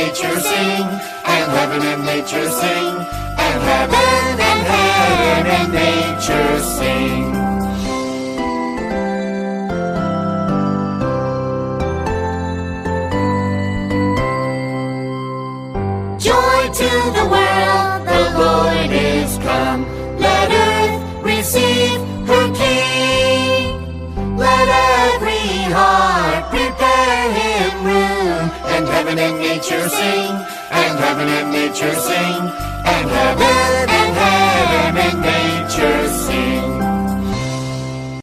nature sing. And heaven and nature sing. And heaven and heaven and nature sing. Joy to the world, the Lord is come. Let earth receive heaven and nature sing. And heaven and nature sing. And heaven